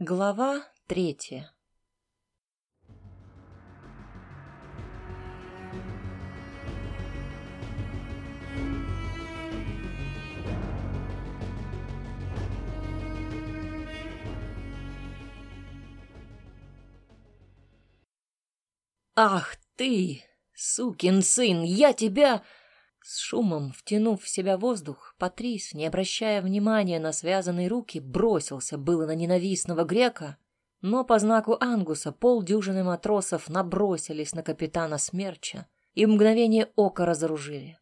Глава третья. «Ах ты, сукин сын, я тебя...» С шумом, втянув в себя воздух, Патрис, не обращая внимания на связанные руки, бросился было на ненавистного грека, но по знаку Ангуса полдюжины матросов набросились на капитана Смерча и в мгновение ока разоружили.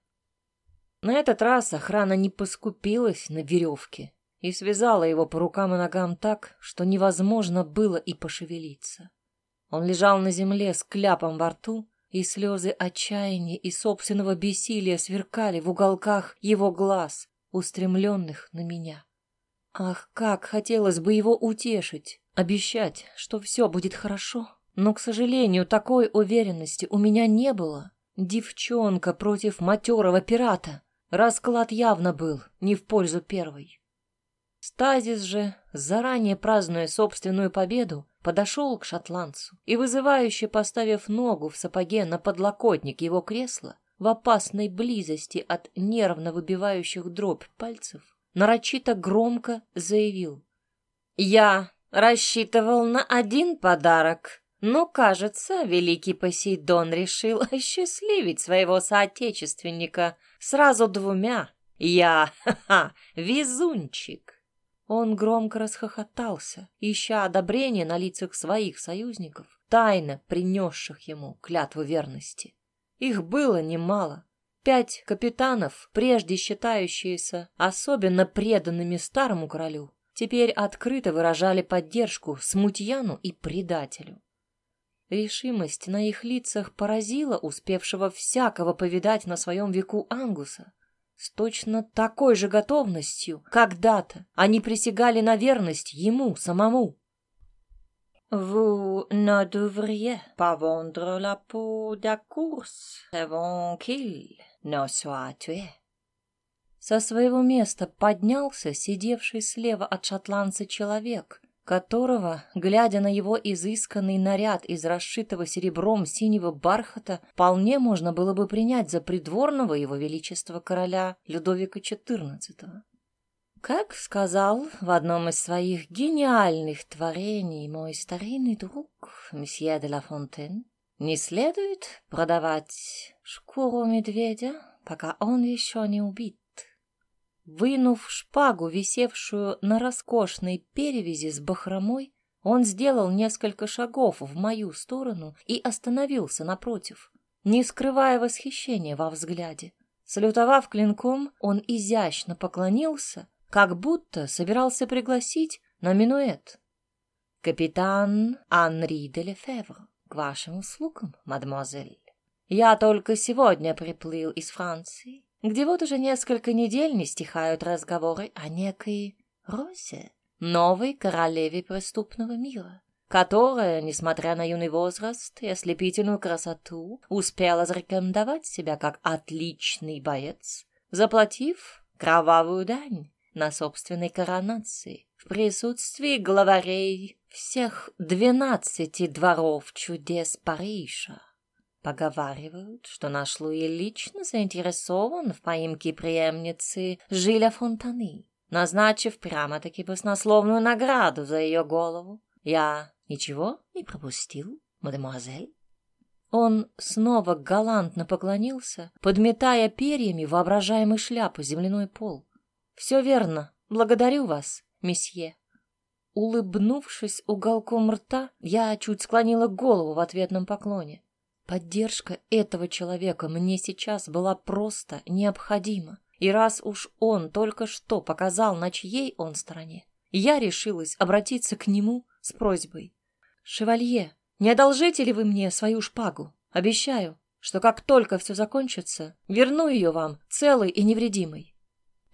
На этот раз охрана не поскупилась на веревке и связала его по рукам и ногам так, что невозможно было и пошевелиться. Он лежал на земле с кляпом во рту, и слезы отчаяния и собственного бессилия сверкали в уголках его глаз, устремленных на меня. Ах, как хотелось бы его утешить, обещать, что все будет хорошо. Но, к сожалению, такой уверенности у меня не было. Девчонка против матерого пирата. Расклад явно был не в пользу первой. Стазис же, заранее празднуя собственную победу, подошел к шотландцу и, вызывающе поставив ногу в сапоге на подлокотник его кресла, в опасной близости от нервно выбивающих дробь пальцев, нарочито громко заявил. «Я рассчитывал на один подарок, но, кажется, великий Посейдон решил осчастливить своего соотечественника сразу двумя. Я, ха-ха, везунчик!» Он громко расхохотался, ища одобрения на лицах своих союзников, тайно принесших ему клятву верности. Их было немало. Пять капитанов, прежде считающиеся особенно преданными старому королю, теперь открыто выражали поддержку смутьяну и предателю. Решимость на их лицах поразила успевшего всякого повидать на своем веку Ангуса. С точно такой же готовностью когда-то они присягали на верность ему самому. «Vous ne devriez pas vendre la peau de course avant qu'il ne soit tué». Со своего места поднялся сидевший слева от шотландца человек, которого, глядя на его изысканный наряд из расшитого серебром синего бархата, вполне можно было бы принять за придворного его величества короля Людовика XIV. Как сказал в одном из своих гениальных творений мой старинный друг месье де ла Фонтен, не следует продавать шкуру медведя, пока он еще не убит. Вынув шпагу, висевшую на роскошной перевязи с бахромой, он сделал несколько шагов в мою сторону и остановился напротив, не скрывая восхищения во взгляде. Салютовав клинком, он изящно поклонился, как будто собирался пригласить на минуэт. «Капитан Анри де Лефевр, к вашим услугам, мадемуазель. Я только сегодня приплыл из Франции где вот уже несколько недель не стихают разговоры о некой Розе, новой королеве преступного мира, которая, несмотря на юный возраст и ослепительную красоту, успела зарекомендовать себя как отличный боец, заплатив кровавую дань на собственной коронации в присутствии главарей всех двенадцати дворов чудес Парижа. Поговаривают, что наш Луи лично заинтересован в поимке преемницы Жиля Фонтаны, назначив прямо-таки баснословную награду за ее голову. Я ничего не пропустил, мадемуазель? Он снова галантно поклонился, подметая перьями воображаемый шляпу земляной пол. «Все верно. Благодарю вас, месье». Улыбнувшись уголком рта, я чуть склонила голову в ответном поклоне. Поддержка этого человека мне сейчас была просто необходима. И раз уж он только что показал, на чьей он стороне, я решилась обратиться к нему с просьбой. «Шевалье, не одолжите ли вы мне свою шпагу? Обещаю, что как только все закончится, верну ее вам целой и невредимой».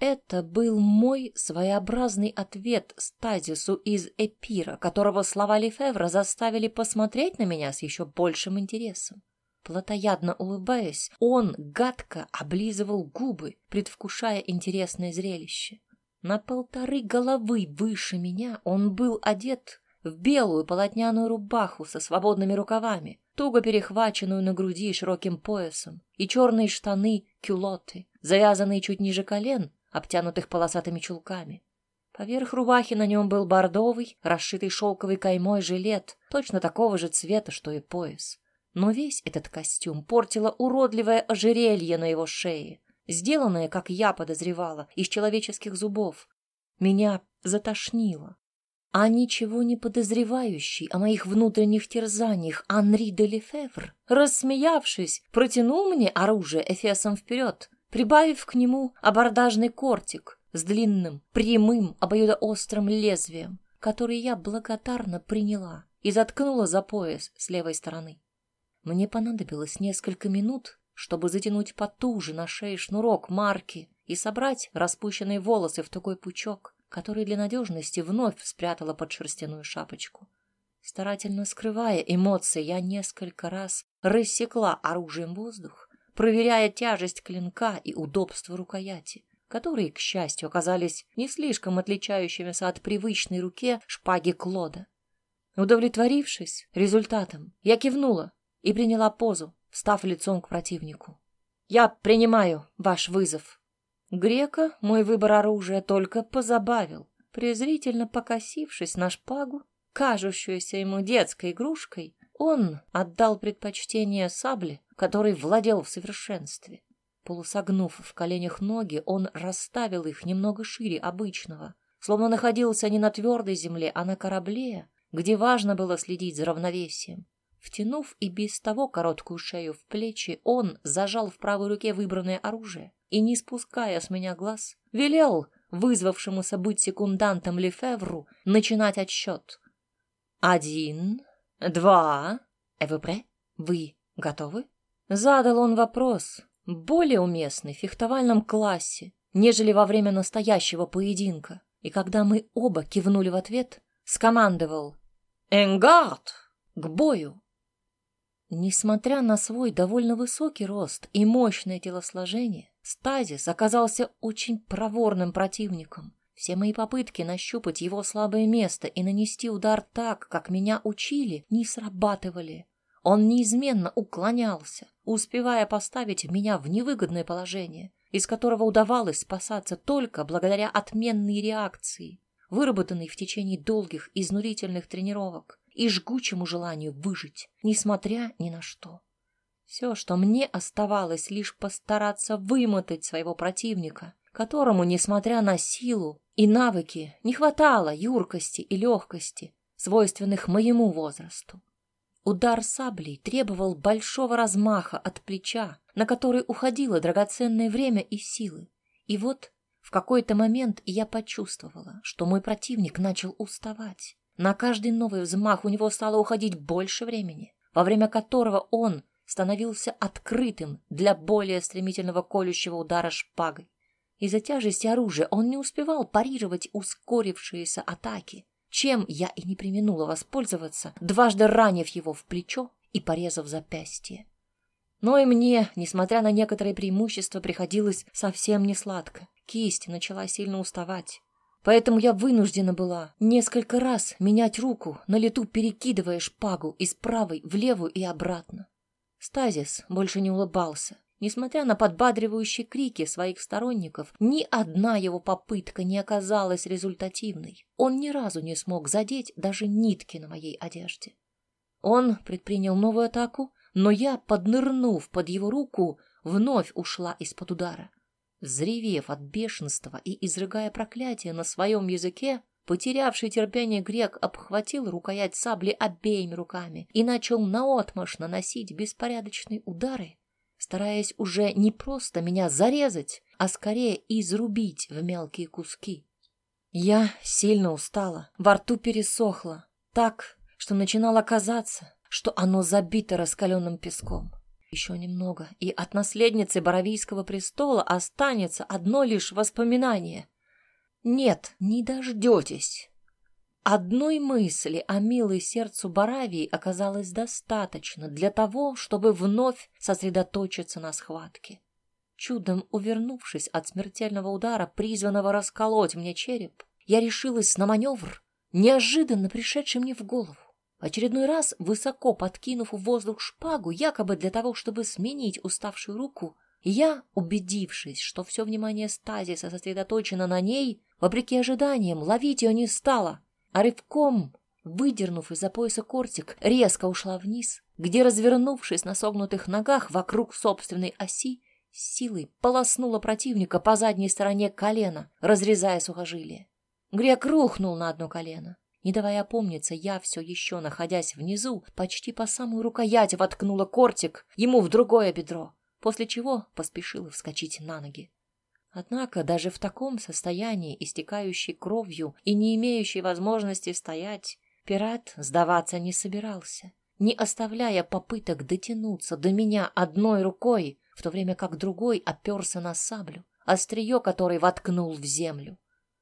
Это был мой своеобразный ответ стазису из Эпира, которого слова Лефевра заставили посмотреть на меня с еще большим интересом. Платоядно улыбаясь, он гадко облизывал губы, предвкушая интересное зрелище. На полторы головы выше меня он был одет в белую полотняную рубаху со свободными рукавами, туго перехваченную на груди широким поясом, и черные штаны кюлоты, завязанные чуть ниже колен, обтянутых полосатыми чулками. Поверх рубахи на нем был бордовый, расшитый шелковой каймой жилет, точно такого же цвета, что и пояс. Но весь этот костюм портило уродливое ожерелье на его шее, сделанное, как я подозревала, из человеческих зубов. Меня затошнило. А ничего не подозревающий о моих внутренних терзаниях Анри де Лефевр, рассмеявшись, протянул мне оружие эфесом вперед, прибавив к нему абордажный кортик с длинным, прямым, обоюдоострым лезвием, который я благодарно приняла и заткнула за пояс с левой стороны. Мне понадобилось несколько минут, чтобы затянуть потуже на шее шнурок марки и собрать распущенные волосы в такой пучок, который для надежности вновь спрятала под шерстяную шапочку. Старательно скрывая эмоции, я несколько раз рассекла оружием воздух, проверяя тяжесть клинка и удобство рукояти, которые, к счастью, оказались не слишком отличающимися от привычной руке шпаги Клода. Удовлетворившись результатом, я кивнула и приняла позу, встав лицом к противнику. «Я принимаю ваш вызов», Грека мой выбор оружия только позабавил, презрительно покосившись на шпагу, кажущуюся ему детской игрушкой, он отдал предпочтение сабле, которой владел в совершенстве. Полусогнув в коленях ноги, он расставил их немного шире обычного, словно находился не на твердой земле, а на корабле, где важно было следить за равновесием. Втянув и без того короткую шею в плечи, он зажал в правой руке выбранное оружие и, не спуская с меня глаз, велел вызвавшемуся быть секундантом Лефевру начинать отсчет. «Один, два, эвепре, вы готовы?» Задал он вопрос, более уместный в фехтовальном классе, нежели во время настоящего поединка. И когда мы оба кивнули в ответ, скомандовал «Энгард! К бою!» Несмотря на свой довольно высокий рост и мощное телосложение, Стазис оказался очень проворным противником. Все мои попытки нащупать его слабое место и нанести удар так, как меня учили, не срабатывали. Он неизменно уклонялся, успевая поставить меня в невыгодное положение, из которого удавалось спасаться только благодаря отменной реакции, выработанной в течение долгих изнурительных тренировок и жгучему желанию выжить, несмотря ни на что. Все, что мне оставалось, лишь постараться вымотать своего противника, которому, несмотря на силу и навыки, не хватало юркости и легкости, свойственных моему возрасту. Удар саблей требовал большого размаха от плеча, на который уходило драгоценное время и силы. И вот в какой-то момент я почувствовала, что мой противник начал уставать. На каждый новый взмах у него стало уходить больше времени, во время которого он становился открытым для более стремительного колющего удара шпагой. Из-за тяжести оружия он не успевал парировать ускорившиеся атаки, чем я и не применула воспользоваться, дважды ранив его в плечо и порезав запястье. Но и мне, несмотря на некоторые преимущества, приходилось совсем не сладко. Кисть начала сильно уставать. Поэтому я вынуждена была несколько раз менять руку, на лету перекидывая шпагу из правой в левую и обратно. Стазис больше не улыбался. Несмотря на подбадривающие крики своих сторонников, ни одна его попытка не оказалась результативной. Он ни разу не смог задеть даже нитки на моей одежде. Он предпринял новую атаку, но я, поднырнув под его руку, вновь ушла из-под удара. Взревев от бешенства и изрыгая проклятие на своем языке, потерявший терпение грек обхватил рукоять сабли обеими руками и начал наотмашь наносить беспорядочные удары, стараясь уже не просто меня зарезать, а скорее изрубить в мелкие куски. Я сильно устала, во рту пересохло, так, что начинало казаться, что оно забито раскаленным песком. Еще немного, и от наследницы Боровийского престола останется одно лишь воспоминание. Нет, не дождетесь. Одной мысли о милой сердцу Боравии оказалось достаточно для того, чтобы вновь сосредоточиться на схватке. Чудом увернувшись от смертельного удара, призванного расколоть мне череп, я решилась на маневр, неожиданно пришедший мне в голову. В очередной раз, высоко подкинув в воздух шпагу, якобы для того, чтобы сменить уставшую руку, я, убедившись, что все внимание стазиса сосредоточено на ней, вопреки ожиданиям, ловить ее не стала, а рывком, выдернув из-за пояса кортик, резко ушла вниз, где, развернувшись на согнутых ногах вокруг собственной оси, силой полоснула противника по задней стороне колена, разрезая сухожилие. Грек рухнул на одно колено. Не давая опомниться, я все еще, находясь внизу, почти по самую рукоять воткнула кортик ему в другое бедро, после чего поспешила вскочить на ноги. Однако даже в таком состоянии, истекающей кровью и не имеющей возможности стоять, пират сдаваться не собирался, не оставляя попыток дотянуться до меня одной рукой, в то время как другой оперся на саблю, острие которой воткнул в землю.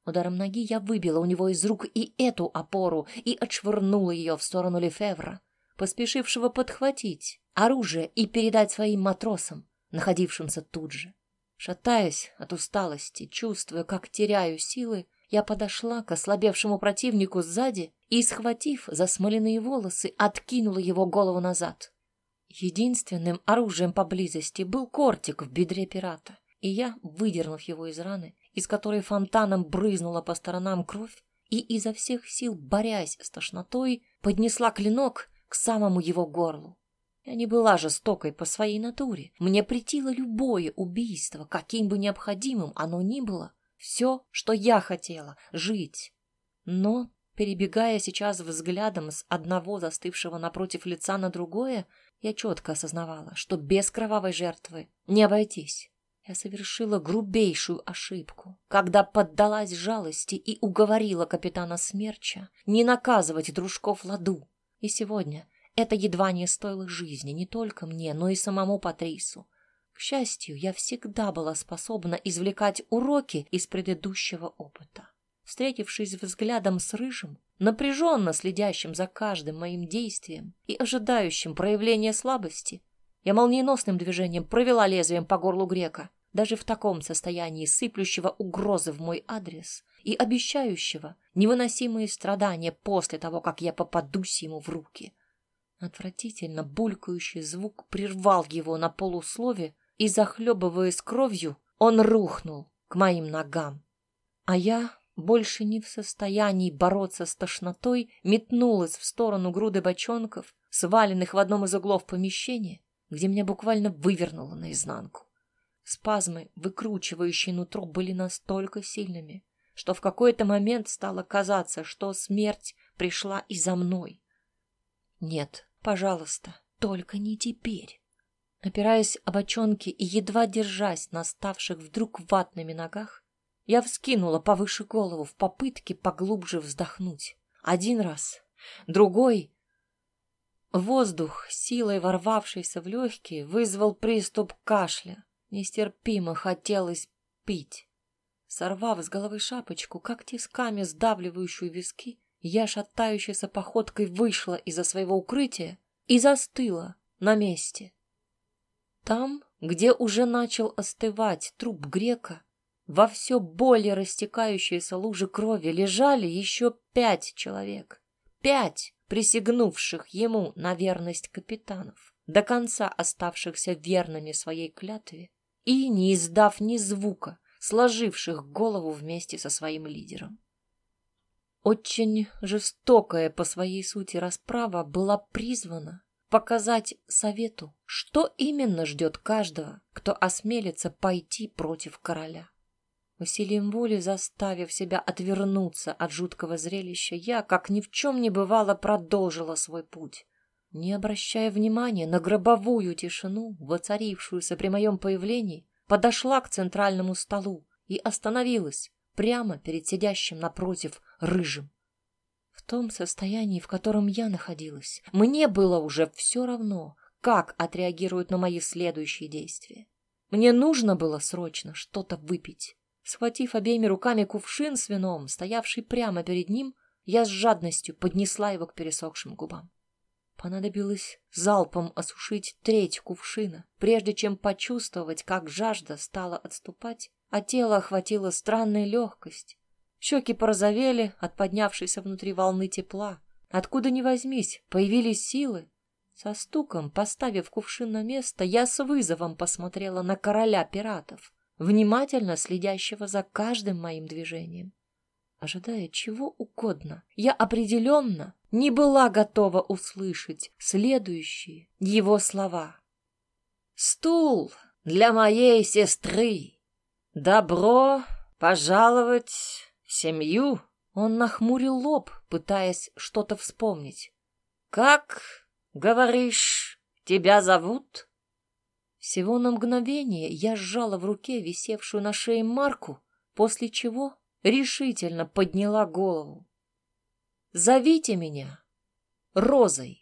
Ударом ноги я выбила у него из рук и эту опору и отшвырнула ее в сторону Лефевра, поспешившего подхватить оружие и передать своим матросам, находившимся тут же. Шатаясь от усталости, чувствуя, как теряю силы, я подошла к ослабевшему противнику сзади и, схватив за смоляные волосы, откинула его голову назад. Единственным оружием поблизости был кортик в бедре пирата, и я, выдернув его из раны, из которой фонтаном брызнула по сторонам кровь, и изо всех сил, борясь с тошнотой, поднесла клинок к самому его горлу. Я не была жестокой по своей натуре. Мне претило любое убийство, каким бы необходимым оно ни было. Все, что я хотела — жить. Но, перебегая сейчас взглядом с одного застывшего напротив лица на другое, я четко осознавала, что без кровавой жертвы не обойтись. Я совершила грубейшую ошибку, когда поддалась жалости и уговорила капитана Смерча не наказывать дружков Ладу. И сегодня это едва не стоило жизни не только мне, но и самому Патрису. К счастью, я всегда была способна извлекать уроки из предыдущего опыта. Встретившись взглядом с Рыжим, напряженно следящим за каждым моим действием и ожидающим проявления слабости, я молниеносным движением провела лезвием по горлу грека, даже в таком состоянии сыплющего угрозы в мой адрес и обещающего невыносимые страдания после того, как я попадусь ему в руки. Отвратительно булькающий звук прервал его на полуслове, и, захлебываясь кровью, он рухнул к моим ногам. А я, больше не в состоянии бороться с тошнотой, метнулась в сторону груды бочонков, сваленных в одном из углов помещения, где меня буквально вывернуло наизнанку. Спазмы, выкручивающие нутро, были настолько сильными, что в какой-то момент стало казаться, что смерть пришла и за мной. Нет, пожалуйста, только не теперь. Опираясь об очонки и едва держась на ставших вдруг ватными ногах, я вскинула повыше голову в попытке поглубже вздохнуть. Один раз, другой, Воздух, силой ворвавшийся в легкие, вызвал приступ кашля. Нестерпимо хотелось пить. Сорвав с головы шапочку, как тисками сдавливающую виски, я шатающейся походкой вышла из-за своего укрытия и застыла на месте. Там, где уже начал остывать труп грека, во все более растекающиеся лужи крови лежали еще пять человек. Пять присягнувших ему на верность капитанов, до конца оставшихся верными своей клятве и, не издав ни звука, сложивших голову вместе со своим лидером. Очень жестокая по своей сути расправа была призвана показать совету, что именно ждет каждого, кто осмелится пойти против короля. Усилием воли заставив себя отвернуться от жуткого зрелища, я, как ни в чем не бывало, продолжила свой путь. Не обращая внимания на гробовую тишину, воцарившуюся при моем появлении, подошла к центральному столу и остановилась прямо перед сидящим напротив рыжим. В том состоянии, в котором я находилась, мне было уже все равно, как отреагируют на мои следующие действия. Мне нужно было срочно что-то выпить. Схватив обеими руками кувшин с вином, стоявший прямо перед ним, я с жадностью поднесла его к пересохшим губам. Понадобилось залпом осушить треть кувшина, прежде чем почувствовать, как жажда стала отступать, а тело охватила странная легкость, Щеки порозовели от поднявшейся внутри волны тепла. Откуда ни возьмись, появились силы. Со стуком, поставив кувшин на место, я с вызовом посмотрела на короля пиратов, внимательно следящего за каждым моим движением. Ожидая чего угодно, я определенно не была готова услышать следующие его слова. «Стул для моей сестры! Добро пожаловать в семью!» Он нахмурил лоб, пытаясь что-то вспомнить. «Как, говоришь, тебя зовут?» Всего на мгновение я сжала в руке висевшую на шее марку, после чего решительно подняла голову. «Зовите меня Розой!»